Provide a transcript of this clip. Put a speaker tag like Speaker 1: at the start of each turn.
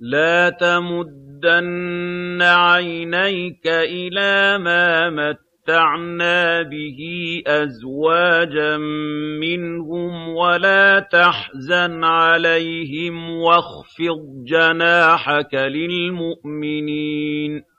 Speaker 1: لَا تَمُدَّنَّ عَيْنَيْكَ إِلَىٰ مَا مَتَّعْنَا بِهِ أَزْوَاجًا مِّنْهُمْ وَلَا تَحْزَنْ عَلَيْهِمْ وَاخْفِضْ جَنَاحَكَ لِلْمُؤْمِنِينَ